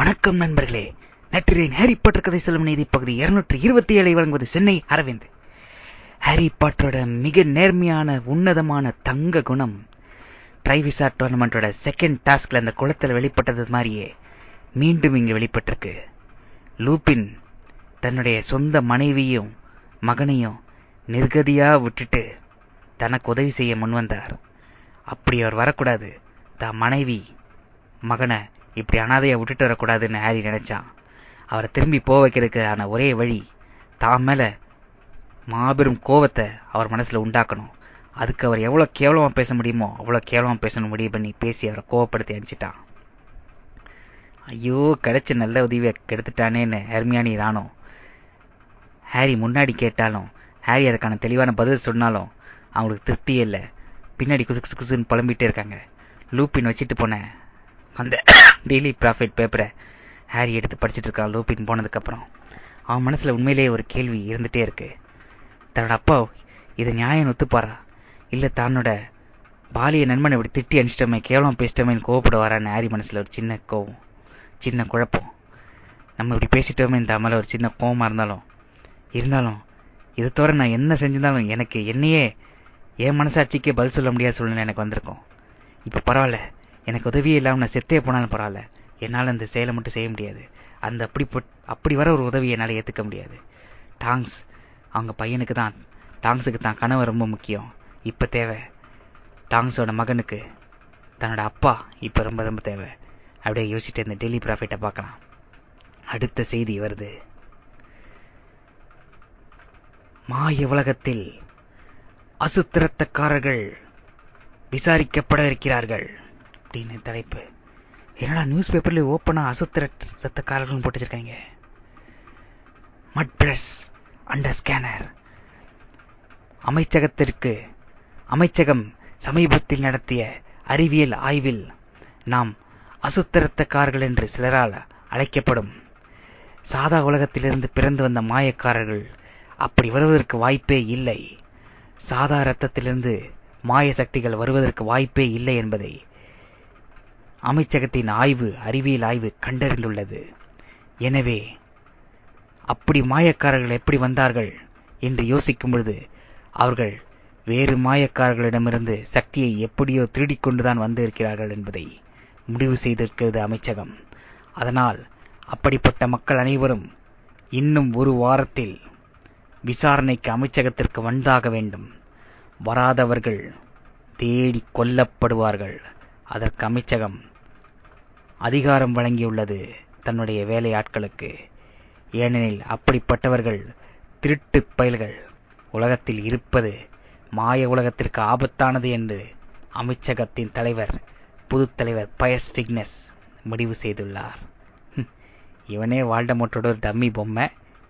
வணக்கம் நண்பர்களே. நற்றிரின் Harry Potter கதை செல்லும் நீதி பகுதி இருநூற்றி இருபத்தி ஏழை வழங்குவது சென்னை அரவிந்த். ஹாரி பாட்டரோட மிக நேர்மையான உன்னதமான தங்க குணம். ட்ரைவிசா டோர்னமெண்டோட செகண்ட் டாஸ்க்ல அந்த குளத்துல வெளிப்பட்டது மாதிரியே மீண்டும் இங்கு வெளிப்பட்டிருக்கு. லூபின் தன்னுடைய சொந்த மனைவியும் மகனையும் நிர்கதியா விட்டுட்டு தனக்கு உதவி செய்ய முன்வந்தார். அப்படி அவர் வரக்கூடாது. தான் மனைவி மகனை இப்படி அனாதைய விட்டுட்டு வரக்கூடாதுன்னு ஹாரி நினைச்சான். அவரை திரும்பி போக வைக்கிறதுக்கான ஒரே வழி தான் மேல மாபெரும் கோவத்தை அவர் மனசுல உண்டாக்கணும். அதுக்கு அவர் எவ்வளவு கேவலமா பேச முடியுமோ அவ்வளவு கேவலமா பேசணும் முடிவு பண்ணி பேசி அவரை கோவப்படுத்தி அனுப்பிச்சிட்டான். ஐயோ கிடைச்ச நல்ல உதவியை கெடுத்துட்டானேன்னு ஹெர்மியானி ரானோ ஹாரி முன்னாடி கேட்டாலும் ஹாரி அதுக்கான தெளிவான பதில் சொன்னாலும் அவங்களுக்கு திருப்தியே இல்லை. பின்னாடி குசு குசு குசுன்னு புலம்பிட்டே இருக்காங்க. லூப்பின் வச்சுட்டு போன அந்த டெய்லி ப்ராஃபிட் பேப்பரை ஹாரி எடுத்து படிச்சுட்டு இருக்கான் லூப்பின் போனதுக்கப்புறம். அவன் மனசில் உண்மையிலேயே ஒரு கேள்வி இருந்துகிட்டே இருக்கு. தன்னோட அப்பா இதை நியாயம் ஒத்துப்பாரா? இல்லை தன்னோட பாலிய நண்பனை இப்படி திட்டி அனுப்பிச்சிட்டோமே கேவலம் பேசிட்டோமேன்னு கோவப்படுவாரான்னு ஹாரி மனசில் ஒரு சின்ன கோவம் சின்ன குழப்பம். நம்ம இப்படி பேசிட்டோமே இந்த மேல ஒரு சின்ன கோவமாக இருந்தாலும் இருந்தாலும் இதை தவிர நான் என்ன செஞ்சிருந்தாலும் எனக்கு என்னையே என் மனசாட்சிக்கே பதில் சொல்ல முடியாத சூழ்நிலை எனக்கு வந்திருக்கும். இப்போ பரவாயில்ல எனக்கு உதவியே இல்லாமல் நான் செத்தே போனாலும் பரவாயில்ல. என்னால் அந்த செயலை மட்டும் செய்ய முடியாது. அந்த அப்படி அப்படி வர ஒரு உதவியை என்னால் ஏத்துக்க முடியாது. டாங்ஸ் அவங்க பையனுக்கு தான். டாங்ஸுக்கு தான் கனவு ரொம்ப முக்கியம். இப்ப தேவை. டாங்ஸோட மகனுக்கு. தன்னோட அப்பா இப்போ ரொம்ப ரொம்ப தேவை. அப்படியே யோசிச்சுட்டு இந்த டெய்லி ப்ராஃபிட்ட பார்க்கலாம். அடுத்த செய்தி வருது. மாய உலகத்தில் அசுத்திரத்தக்காரர்கள் விசாரிக்கப்பட இருக்கிறார்கள். அப்படின்னு தலைப்பு. என்னடா நியூஸ் பேப்பர்ல ஓப்பனா அசுத்த ரத்தக்காரர்கள் போட்டு வச்சிருக்காங்க. மட் பிரஸ் அண்டர் ஸ்கேனர் அமைச்சகத்திற்கு அமைச்சகம் சமீபத்தில் நடத்திய அறிவியல் ஆய்வில் நாம் அசுத்தரத்தக்காரர்கள் என்று சிலரால் அழைக்கப்படும் சாதா உலகத்திலிருந்து பிறந்து வந்த மாயக்காரர்கள் அப்படி வருவதற்கு வாய்ப்பே இல்லை. சாதா ரத்தத்திலிருந்து மாய சக்திகள் வருவதற்கு வாய்ப்பே இல்லை என்பதை அமைச்சகத்தின் ஆய்வு அறிவியல் ஆய்வு கண்டறிந்துள்ளது. எனவே அப்படி மாயக்காரர்கள் எப்படி வந்தார்கள் என்று யோசிக்கும் பொழுது அவர்கள் வேறு மாயக்காரர்களிடமிருந்து சக்தியை எப்படியோ திருடிக் கொண்டுதான் வந்திருக்கிறார்கள் என்பதை முடிவு செய்திருக்கிறது அமைச்சகம். அதனால் அப்படிப்பட்ட மக்கள் அனைவரும் இன்னும் ஒரு வாரத்தில் விசாரணைக்கு அமைச்சகத்திற்கு வந்தாக வேண்டும். வராதவர்கள் தேடி கொல்லப்படுவார்கள். அதற்கு அமைச்சகம் அதிகாரம் வழங்கியுள்ளது தன்னுடைய வேலையாட்களுக்கு. ஏனெனில் அப்படிப்பட்டவர்கள் திருட்டு பயல்கள். உலகத்தில் இருப்பது மாய உலகத்திற்கு ஆபத்தானது என்று அமைச்சகத்தின் தலைவர் புது தலைவர் பயஸ் பிக்னஸ் முடிவு செய்துள்ளார். இவனே வால்டமோட்டோட ஒரு டம்மி பொம்மை.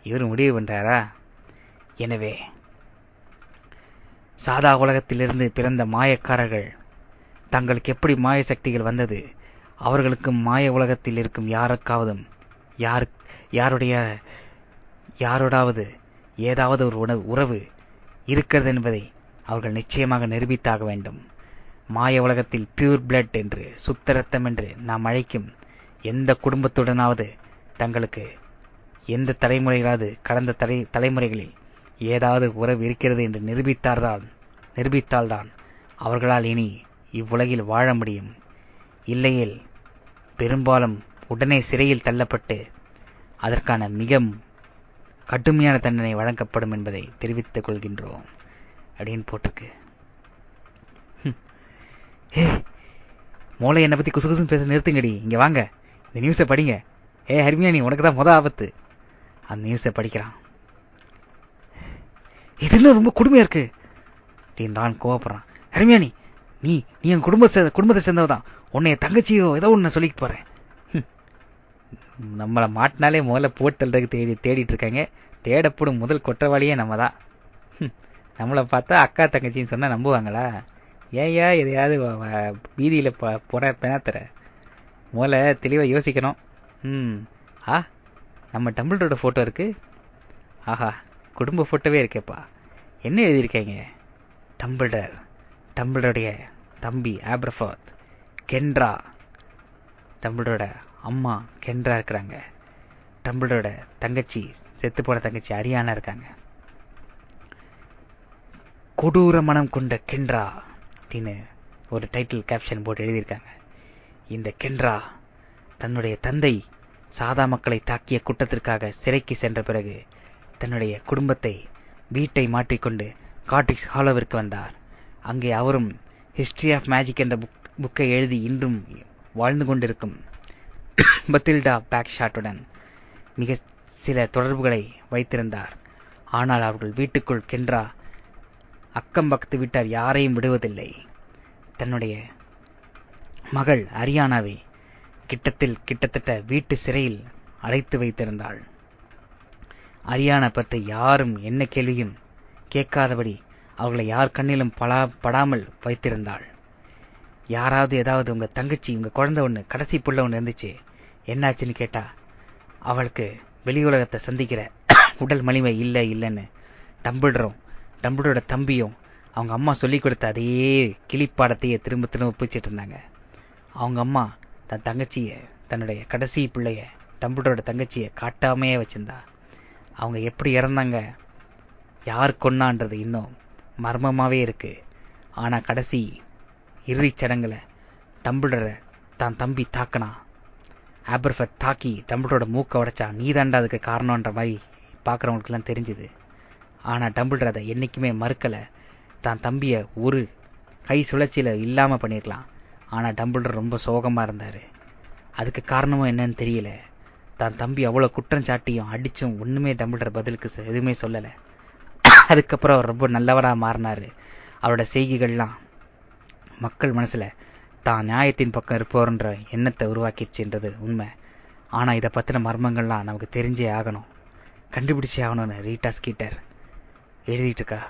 இவர் முடிவு பண்றாரா? எனவே சாதா உலகத்திலிருந்து பிறந்த மாயக்காரர்கள் தங்களுக்கு எப்படி மாய சக்திகள் வந்தது? அவர்களுக்கும் மாய உலகத்தில் இருக்கும் யாருக்காவதும் யார் யாருடைய யாரோடாவது ஏதாவது ஒரு உணவு உறவு இருக்கிறது என்பதை அவர்கள் நிச்சயமாக நிரூபித்தாக வேண்டும். மாய உலகத்தில் பியூர் பிளட் என்று சுத்த ரத்தம் என்று நாம் அழைக்கும் எந்த குடும்பத்துடனாவது தங்களுக்கு எந்த தலைமுறைகளாவது கடந்த தலை தலைமுறைகளில் ஏதாவது உறவு இருக்கிறது என்று நிரூபித்தார்தான் நிரூபித்தால்தான் அவர்களால் இனி இவ்வுலகில் வாழ முடியும். இல்லையில் பெரும்பாலும் உடனே சிறையில் தள்ளப்பட்டு அதற்கான மிக கடுமையான தண்டனை வழங்கப்படும் என்பதை தெரிவித்துக் கொள்கின்றோம். அப்படின்னு போட்டிருக்கு. மூளை என்னை பத்தி குசுகுசுன்னு பேச நிறுத்துங்கடி. இங்க வாங்க. இந்த நியூஸை படிங்க. ஏ ஹர்மியானி உனக்கு தான் மொதல் ஆபத்து. அந்த நியூஸை படிக்கிறான். இது ரொம்ப கொடுமையா இருக்கு? அப்படின்னு கோவப்படுறான். ஹர்மியானி நீ நீ என் குடும்ப குடும்பத்தை சேர்ந்தவதான் உன்னைய தங்கச்சியோ ஏதோ ஒன்று சொல்லிட்டு போறேன். நம்மளை மாட்டினாலே முதல்ல போட்டல்றதுக்கு தேடி தேடிட்டு இருக்காங்க. தேடப்படும் முதல் குற்றவாளியே நம்ம தான் நம்மளை பார்த்தா அக்கா தங்கச்சின்னு சொன்னால் நம்புவாங்களா? ஏயா எதையாவது வீதியில் போற பிணத்துற முதல்ல தெளிவாக யோசிக்கணும். ம் ஆ நம்ம டம்பிள்டோட ஃபோட்டோ இருக்கு. ஆஹா குடும்ப ஃபோட்டோவே இருக்கேப்பா. என்ன எழுதியிருக்கீங்க? டம்பிள்டர் டம்பிளருடைய தம்பி ஆப்ரஃபாத் கென்றா. டம்பிளரோட அம்மா கென்றா இருக்கிறாங்க. டம்பிளோட தங்கச்சி செத்து போன தங்கச்சி அரியானா இருக்காங்க. கொடூர மனம் கொண்ட கென்றா அப்படின்னு ஒரு டைட்டில் கேப்ஷன் போட்டு எழுதியிருக்காங்க. இந்த கென்றா தன்னுடைய தந்தை சாதா மக்களை தாக்கிய குற்றத்திற்காக சிறைக்கு சென்ற பிறகு தன்னுடைய குடும்பத்தை வீட்டை மாற்றிக்கொண்டு காட்டிக்ஸ் ஹாலோவிற்கு வந்தார். அங்கே அவரும் ஹிஸ்டரி ஆஃப் மேஜிக் என்ற புக் புக்கை எழுதி இன்றும் வாழ்ந்து கொண்டிருக்கும் பத்தில்டா பேக் ஷாட்டுடன் மிக சில தொடர்புகளை வைத்திருந்தார். ஆனால் அவர்கள் வீட்டுக்குள் கென்றா அக்கம் பக்கத்து வீட்டார் யாரையும் விடுவதில்லை. தன்னுடைய மகள் அரியானாவை கிட்டத்தில் கிட்டத்தட்ட வீட்டு சிறையில் அடைத்து வைத்திருந்தாள். அரியானா பற்றி யாரும் என்ன கேள்வியும் கேட்காதபடி அவர்களை யார் கண்ணிலும் பலா படாமல் வைத்திருந்தாள். யாராவது ஏதாவது உங்க தங்கச்சி உங்க குழந்தை ஒண்ணு கடைசி புள்ள ஒண்ணு இருந்துச்சு என்னாச்சுன்னு கேட்டா அவளுக்கு வெளி உலகத்தை சந்திக்கிற உடல் மலிமை இல்லை இல்லைன்னு டம்பிள்றோம். டம்பிளோட தம்பியும் அவங்க அம்மா சொல்லி கொடுத்த அதே கிளிப்பாடத்தையே திரும்ப திரும்ப ஒப்பிச்சிட்டு இருந்தாங்க. அவங்க அம்மா தன் தங்கச்சிய தன்னுடைய கடைசி பிள்ளைய டம்பிளோட தங்கச்சிய காட்டாமையே வச்சிருந்தா. அவங்க எப்படி இறந்தாங்க யார் கொன்னான்றது இன்னும் மர்மமாவே இருக்கு. ஆனா கடைசி இறுதிச் சடங்குல டம்பிளரை தான் தம்பி தாக்கினா. ஆபர்ஃபத் தாக்கி டம்பிளரோட மூக்க உடைச்சா நீ தாண்டா அதுக்கு காரணம்ன்ற மாதிரி பார்க்குறவங்களுக்குலாம் தெரிஞ்சுது. ஆனால் டம்பிளர் அதை என்றைக்குமே மறுக்கலை. தான் தம்பியை ஒரு கை சுழற்சியில் இல்லாமல் பண்ணிருக்கலாம். ஆனால் டம்பிளர் ரொம்ப சோகமாக இருந்தார். அதுக்கு காரணமும் என்னன்னு தெரியல. தான் தம்பி அவ்வளோ குற்றம் சாட்டியும் அடித்தும் ஒன்றுமே டம்பிளர் பதிலுக்கு எதுவுமே சொல்லலை. அதுக்கப்புறம் அவர் ரொம்ப நல்லவராக மாறினாரு. அவரோட செய்கைகள்லாம் மக்கள் மனசுல தான் நியாயத்தின் பக்கம் இருப்போர்ன்ற எண்ணத்தை உருவாக்கிச்சுன்றது உண்மை. ஆனா இதை பத்தின மர்மங்கள்லாம் நமக்கு தெரிஞ்சே ஆகணும். கண்டுபிடிச்சே ஆகணும்னு ரீட்டா ஸ்கீட்டர் எழுதிட்டு இருக்கா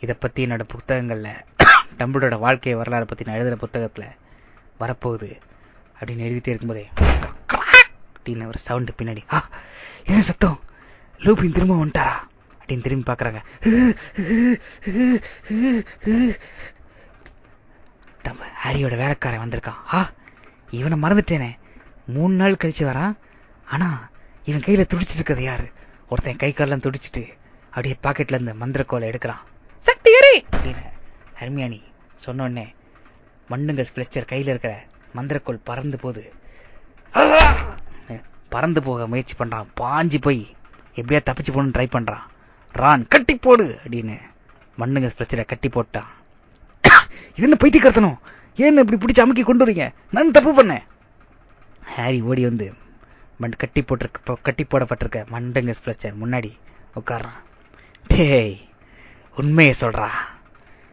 இதை பத்தி என்னோட புத்தகங்கள்ல டம்பிளோட வாழ்க்கை வரலாறு பத்தி நான் எழுதுற புத்தகத்துல வரப்போகுது. அப்படின்னு எழுதிட்டே இருக்கும்போதே அப்படின்னு ஒரு சவுண்ட் பின்னாடி ஆ என்ன சத்தம்? லூபின் திரும்ப வந்துட்டாரா? அப்படின்னு திரும்பி பாக்குறாங்க ஹாரியோட வேலைக்காரன் வந்திருக்கான். ஆ இவனை மறந்துட்டேனே. மூணு நாள் கழிச்சு வரான். ஆனா இவன் கையில துடிச்சிட்டு இருக்கிறது யாரு? ஒருத்தன் கை காலெல்லாம் துடிச்சிட்டு அப்படியே பாக்கெட்ல இருந்து மந்திரக்கோலை எடுக்கிறான். சக்தியரே அப்படின்னு ஹர்மியானி சொன்ன உடனே மண்ணுங்க ஸ்பிளச்சர் கையில இருக்கிற மந்திரக்கோள் பறந்து போது பறந்து போக முயற்சி பண்றான். பாஞ்சு போய் எப்படியா தப்பிச்சு போகணும்னு ட்ரை பண்றான். ரான் கட்டி போடு அப்படின்னு மண்ணுங்க ஸ்பிளச்சரை கட்டி போட்டான். இது என்ன பைத்தியக்காரத்தனம்? ஏன் இப்படி பிடிச்சி அமுக்கி கொண்டு வரீங்க? நான் தப்பு பண்ணேன். ஹாரி ஓடி வந்து மண் கட்டி போட்டிருக்க கட்டி போடப்பட்டிருக்க மண்டங்க ஸ்பிளச்சர் முன்னாடி உட்கார்றான். டேய் உண்மையை சொல்றா.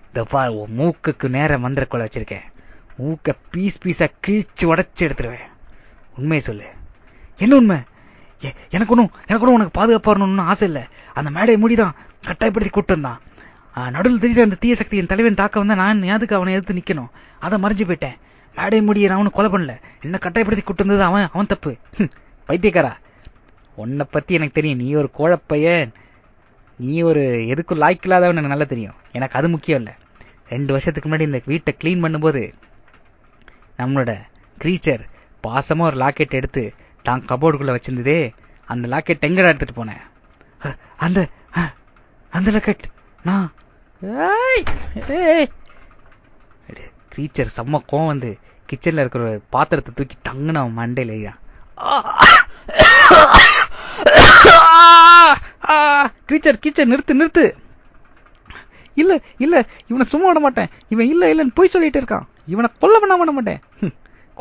இந்த பார் உன் மூக்குக்கு நேர மந்திரக்கொலை வச்சிருக்கேன். மூக்கை பீஸ் பீஸா கிழிச்சு உடச்சு எடுத்துருவேன். உண்மையை சொல்லு. என்ன உண்மை? எனக்கு ஒன்றும் எனக்கு ஒன்றும் உனக்கு பாதுகாப்பாக வரணும்னு ஆசை இல்லை. அந்த மேடை முடிதான் கட்டாயப்படுத்தி கூட்டு வந்தான். நடுவில் திடீர் அந்த தீய சக்தி என் தலைவன் தாக்க வந்தா நான் எதுக்கு அவனை எதிர்த்து நிக்கணும்? அதை மறைஞ்சு போயிட்டேன். மேடை முடிய நான் அவனு கொலை பண்ணல. என்ன கட்டாயப்படுத்தி கூட்டு வந்தது அவன் அவன் தப்பு. பைத்தியக்காரா. உன்னை பத்தி எனக்கு தெரியும். நீ ஒரு கோழப்பையன். நீ ஒரு எதுக்கும் லாய்க்கில்லாதவன் எனக்கு நல்லா தெரியும். எனக்கு அது முக்கியம் இல்லை. ரெண்டு வருஷத்துக்கு முன்னாடி இந்த வீட்டை கிளீன் பண்ணும்போது நம்மளோட கிரீச்சர் பாசமா ஒரு லாக்கெட் எடுத்து தான் கபோர்டுக்குள்ள வச்சிருந்ததே அந்த லாக்கெட் எங்கடா எடுத்துட்டு போனேன்? அந்த அந்த லாக்கெட் நான் கிரீச்சர் செம்ம கோவம் வந்து கிச்சன்ல இருக்கிற ஒரு பாத்திரத்தை தூக்கி டங்குன்னு அவன் மண்டையில எழுறான் கிரீச்சர் கிச்சர் நிறுத்து நிறுத்து. இல்ல இல்ல இவனை சும்மா விட மாட்டேன். இவன் இல்ல இல்லன்னு போய் சொல்லிட்டு இருக்கான். இவனை கொலை பண்ணாம விட மாட்டேன்.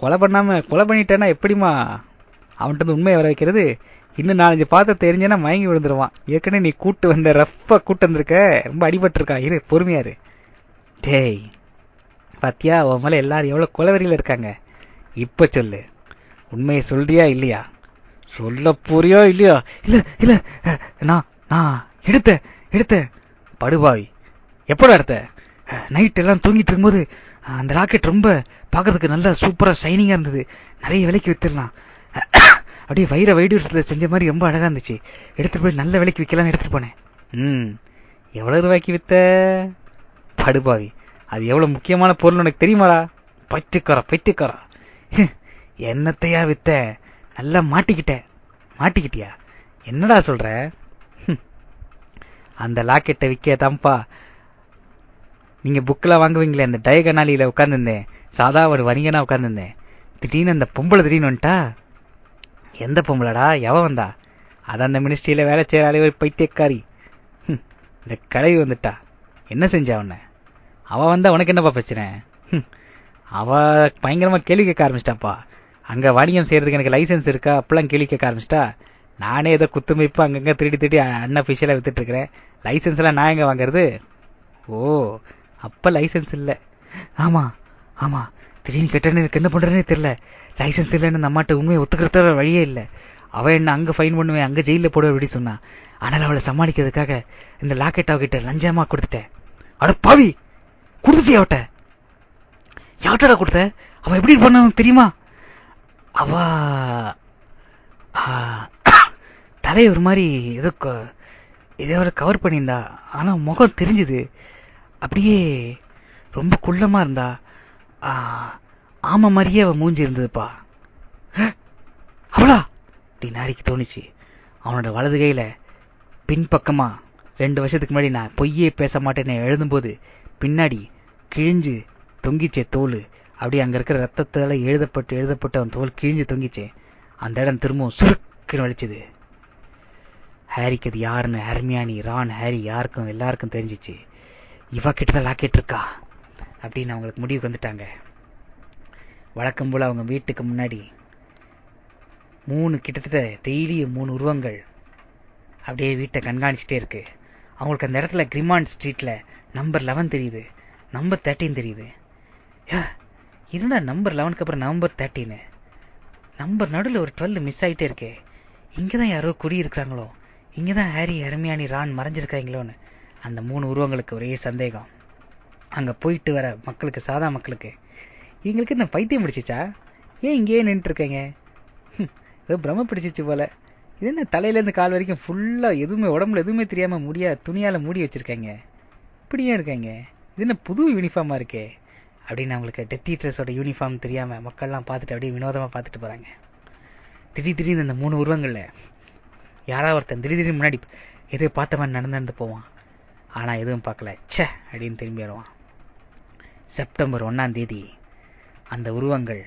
கொலை பண்ணாம கொலை பண்ணிட்டேன்னா எப்படிமா அவன்கிட்ட உண்மையை வர வைக்கிறது இன்னும் நாலஞ்சு பாத்திரம் தெரிஞ்சேன்னா மயங்கி விழுந்துருவான். ஏற்கனவே நீ கூட்டு வந்த ரஃப்பா கூட்டு வந்திருக்க. ரொம்ப அடிபட்டு இருக்கா இரு. பொறுமையாரு டேய் பாத்தியா உன் மேல எல்லாரும் எவ்வளவு குலவரியில இருக்காங்க? இப்ப சொல்லு. உண்மையை சொல்றியா இல்லையா? சொல்ல போறியா இல்லையா? இல்ல இல்ல நான் நான் எடுத்த எடுத்த. படுபாவி. எப்படா எடுத்த? நைட் எல்லாம் தூங்கிட்டு இருக்கும்போது அந்த ராக்கெட் ரொம்ப பாக்குறதுக்கு நல்லா சூப்பரா ஷைனிங்கா இருந்தது. நிறைய விலைக்கு வித்துடலாம். அப்படியே வைர வைடூரத்துல செஞ்ச மாதிரி ரொம்ப அழகா இருந்துச்சு. எடுத்துட்டு போய் நல்ல விலைக்கு விற்கலாம் எடுத்துட்டு போனேன். ம். எவ்வளவு ரூபாய்க்கு வித்த? படுபாவி அது எவ்வளவு முக்கியமான பொருள் உனக்கு தெரியுமாடா? பைத்தியக்காரா பைத்தியக்காரா என்னத்தையா வித்த? நல்லா மாட்டிக்கிட்டேன் மாட்டிக்கிட்டியா? என்னடா சொல்ற? அந்த லாக்கெட்டை விக்க தான்ப்பா நீங்க புக்கில் வாங்குவீங்களே அந்த டயகனாலியில உட்காந்துருந்தேன் சாதா ஒரு வணிகனா உட்காந்துருந்தேன் திடீர்னு அந்த பொம்பளை திடீர்னு வந்துட்டா? எந்த பொம்பளடா? எவ வந்தா? அதான் அந்த மினிஸ்ட்ரியில வேலை செய்யறாளே ஒரு பைத்தியக்காரி. இந்த கலவி வந்துட்டா. என்ன செஞ்சா உன்ன அவ வந்தா உனக்கு என்னப்பா பிரச்சனை? அவ பயங்கரமா கேள்வி கேட்க ஆரம்பிச்சிட்டாப்பா அங்க வணிகம் செய்யறதுக்கு எனக்கு லைசன்ஸ் இருக்கா? அப்பெல்லாம் கேள்வி கேட்க ஆரம்பிச்சிட்டா. நானே ஏதோ குத்துமைப்பு அங்கங்க திருடி திருடி அன்அபிஷியலா வித்துட்டு இருக்கிறேன். லைசன்ஸ் எல்லாம் நான் எங்க வாங்குறது? ஓ அப்ப லைசன்ஸ் இல்ல. ஆமா ஆமா. திடீர்னு கேட்டேன்னு எனக்கு என்ன பண்றேனே தெரியல. லைசன்ஸ் இல்லைன்னு அந்த அம்மாட்ட உண்மையை ஒத்துக்கிறத வழியே இல்லை. அவ என்ன அங்க ஃபைன் பண்ணுவேன் அங்க ஜெயில போடுவேன் அப்படி சொன்னான் ஆனால் அவளை சமாளிக்கிறதுக்காக இந்த லாக்கெட் அவகிட்ட லஞ்சமா கொடுத்துட்டேன். அட பாவி! கொடுத்துட்டியா அவட்ட? யார்ட்டடா கொடுத்த? அவ எப்படி பண்ணான்னு தெரியுமா? அவ தலை ஒரு மாதிரி ஏதோ ஏதோ கவர் பண்ணியிருந்தா. ஆனா முகம் தெரிஞ்சது. அப்படியே ரொம்ப குள்ளமா இருந்தா. ஆமா மாதிரியே அவ மூஞ்சி இருந்ததுப்பா. அவளா? அப்படி நாரிக்கு தோணுச்சு. அவனோட வலது கையில பின்பக்கமா ரெண்டு வருஷத்துக்கு முன்னாடி நான் பொய்யே பேச மாட்டேன்னு எழுதும்போது பின்னாடி கிழிஞ்சு தொங்கிச்சே தோல் அப்படி அங்க இருக்கிற ரத்தத்தால எழுதப்பட்டு எழுதப்பட்டு அவன் தோல் கிழிஞ்சு தொங்கிச்சே. அந்த இடம் திரும்பவும் சுருக்குன்னு வலிச்சது. ஹாரிக்கு அது யாருன்னு ஹர்மியானி ரான் ஹாரி யாருக்கும் எல்லாருக்கும் தெரிஞ்சிச்சு. இவ கிட்டதான் லாக்கெட் இருக்கா அப்படின்னு அவங்களுக்கு முடிவுக்கு வந்துட்டாங்க. வழக்கம் போல அவங்க வீட்டுக்கு முன்னாடி மூணு கிட்டத்தட்ட டெய்லியும் மூணு உருவங்கள் அப்படியே வீட்டை கண்காணிச்சுட்டே இருக்கு. அவங்களுக்கு அந்த இடத்துல கிரிமான் ஸ்ட்ரீட்ல நம்பர் லெவன் தெரியுது நம்பர் தேர்ட்டின் தெரியுது. என்னடா நம்பர் லெவனுக்கு அப்புறம் நம்பர் தேர்ட்டின்னு நம்பர் நடுவில் ஒரு டுவெல் மிஸ் ஆயிட்டே இருக்கே. இங்கதான் யாரோ குடியிருக்கிறாங்களோ? இங்கதான் ஹாரி அருமையானி ரான் மறைஞ்சிருக்காங்களோன்னு அந்த மூணு உருவங்களுக்கு ஒரே சந்தேகம். அங்க போயிட்டு வர மக்களுக்கு சாதா மக்களுக்கு. இவங்களுக்கு இந்த பைத்தியம் பிடிச்சிச்சா? ஏன் இங்கேயே நின்றுட்டு இருக்கீங்க ஏதோ பிரம பிடிச்சிச்சு போல. இது என்ன தலையிலேருந்து கால் வரைக்கும் ஃபுல்லா எதுவுமே உடம்புல எதுவுமே தெரியாம முடியா துணியால மூடி வச்சிருக்காங்க? இப்படியே இருக்காங்க? இது என்ன புது யூனிஃபார்மா இருக்கே? அப்படின்னு அவங்களுக்கு டெத்தி ட்ரெஸ்ஸோட யூனிஃபார்ம் தெரியாம மக்கள்லாம் பார்த்துட்டு அப்படியே வினோதமா பார்த்துட்டு போறாங்க. திடீர் திடீர்னு இந்த மூணு உருவங்கள்ல யாராவது ஒருத்தன் திடீர் திடீர்னு முன்னாடி எது பார்த்த மாதிரி நடந்து நடந்து போவான். ஆனா எதுவும் பார்க்கல. ச்சே அப்படின்னு திரும்பி வருவான். செப்டம்பர் ஒன்னாம் தேதி. அந்த உருவங்கள்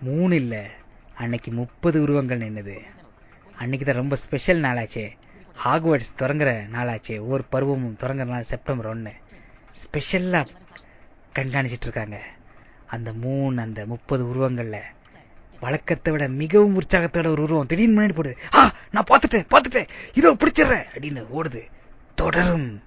மூணு இல்ல அன்னைக்கு முப்பது உருவங்கள் நின்னுது. அன்னைக்கு தான் ரொம்ப ஸ்பெஷல் நாளாச்சே. ஹாக்வர்ட்ஸ் தொடங்குற நாளாச்சே. ஒவ்வொரு பருவமும் தொடங்குற நாள் செப்டம்பர் ஒன்னு. ஸ்பெஷல்லா கண்காணிச்சிட்டு இருக்காங்க. அந்த மூணு அந்த முப்பது உருவங்கள்ல வழக்கத்தை விட மிகவும் உற்சாகத்தோட ஒரு உருவம் திடீர்னு முன்னாடி போடுது. ஆ நான் பார்த்துட்டேன் பார்த்துட்டேன். இதோ பிடிச்சிடுறேன். அப்படின்னு ஓடுது. தொடரும்.